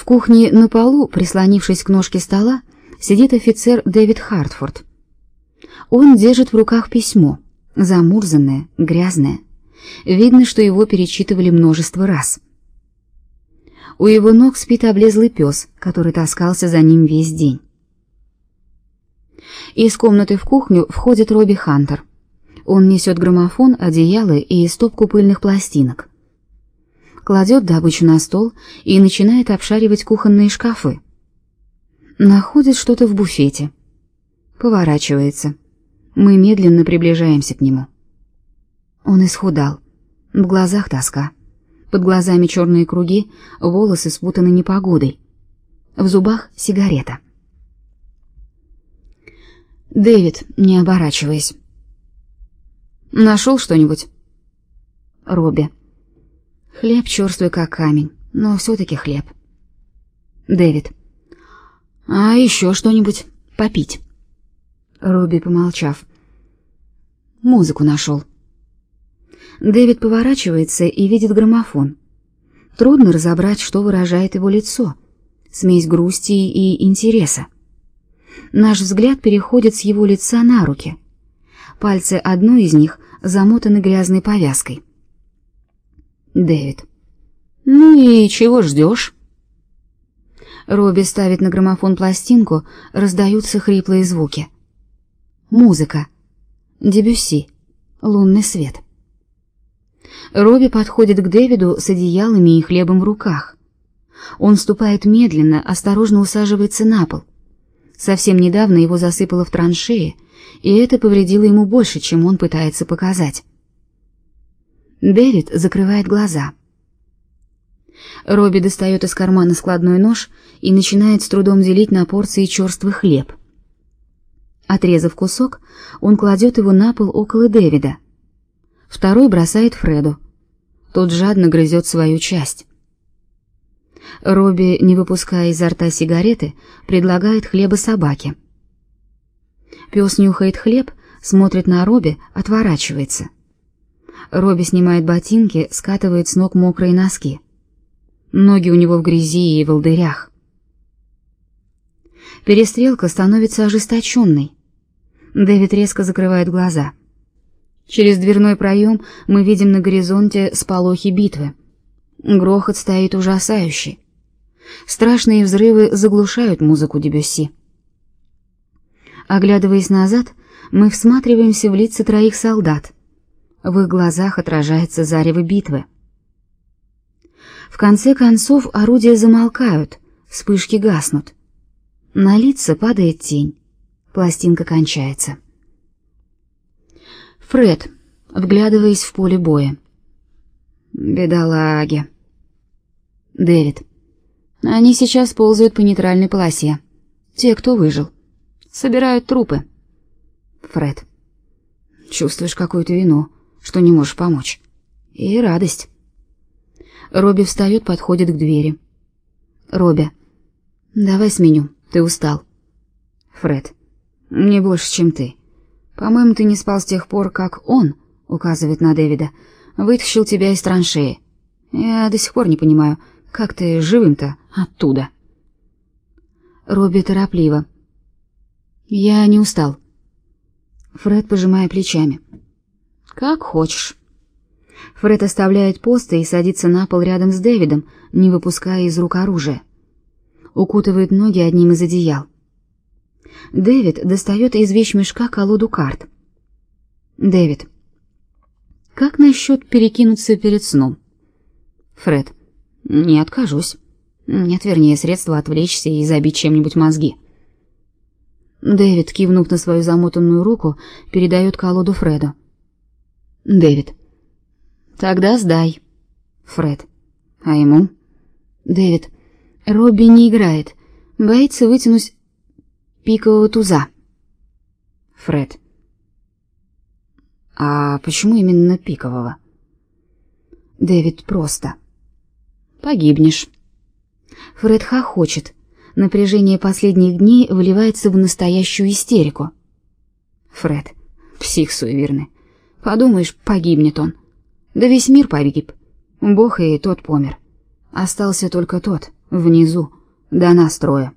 В кухне на полу, прислонившись к ножке стола, сидит офицер Дэвид Хартфорд. Он держит в руках письмо, замурзанное, грязное. Видно, что его перечитывали множество раз. У его ног спит облезлый пес, который таскался за ним весь день. Из комнаты в кухню входит Робби Хантер. Он несет граммофон, одеяло и стопку пыльных пластинок. Кладет добычу на стол и начинает обшаривать кухонные шкафы. Находит что-то в буфете. Поворачивается. Мы медленно приближаемся к нему. Он исхудал. В глазах тоска. Под глазами черные круги, волосы спутаны непогодой. В зубах сигарета. Дэвид, не оборачиваясь. Нашел что-нибудь? Робби. Хлеб черствый как камень, но все-таки хлеб. Дэвид. А еще что-нибудь попить? Робби, помолчав. Музыку нашел. Дэвид поворачивается и видит граммофон. Трудно разобрать, что выражает его лицо. Смесь грусти и интереса. Наш взгляд переходит с его лица на руки. Пальцы одной из них замотаны грязной повязкой. Дэвид. Ну и чего ждешь? Робби ставит на граммофон пластинку, раздаются хриплые звуки. Музыка. Дебюсси. Лунный свет. Робби подходит к Дэвиду с одеялами и хлебом в руках. Он ступает медленно, осторожно усаживается на пол. Совсем недавно его засыпало в траншеи, и это повредило ему больше, чем он пытается показать. Дэвид закрывает глаза. Робби достает из кармана складной нож и начинает с трудом делить на порции черствый хлеб. Отрезав кусок, он кладет его на пол около Дэвида — второй бросает Фреду. Тот жадно грызет свою часть. Робби, не выпуская изо рта сигареты, предлагает хлеба собаке. Пес нюхает хлеб, смотрит на Робби, отворачивается. Робби снимает ботинки, скатывает с ног мокрые носки. Ноги у него в грязи и волдырях. Перестрелка становится ожесточенной. Дэвид резко закрывает глаза. Через дверной проем мы видим на горизонте сполохи битвы. Грохот стоит ужасающий. Страшные взрывы заглушают музыку Дебюсси. Оглядываясь назад, мы всматриваемся в лица троих солдат. В их глазах отражается зарево битвы. В конце концов орудия замолкают, вспышки гаснут. На лица падает тень. Пластинка кончается. Фред, вглядываясь в поле боя. Бедолаги. Дэвид. Они сейчас ползают по нейтральной полосе. Те, кто выжил. Собирают трупы. Фред. Чувствуешь какую-то вину, что не можешь помочь. И радость. Робби встает, подходит к двери. Робби. Давай сменю, ты устал. Фред. Не больше, чем ты. По-моему, ты не спал с тех пор, как он, указывает на Дэвида, вытащил тебя из траншеи. Я до сих пор не понимаю, как ты живым-то оттуда. Робби торопливо. Я не устал. Фред пожимая плечами. Как хочешь. Фред оставляет пост и садится на пол рядом с Дэвидом, не выпуская из рук оружия. Укутывает ноги одним из одеял. Дэвид достает из вещмешка колоду карт. Дэвид. Как насчет перекинуться перед сном? Фред. Не откажусь. Нет, вернее, средства отвлечься и забить чем-нибудь мозги. Дэвид, кивнув на свою замотанную руку, передает колоду Фреду. Дэвид. Тогда сдай. Фред. А ему? Дэвид. Робби не играет. Боится вытянуть пикового туза. Фред. А почему именно пикового? Дэвид просто. Погибнешь. Фред хохочет. Напряжение последних дней выливается в настоящую истерику. Фред. Псих суеверный. Подумаешь, погибнет он. Да весь мир погиб. Бог и тот помер. Остался только тот, Внизу, до нас трое.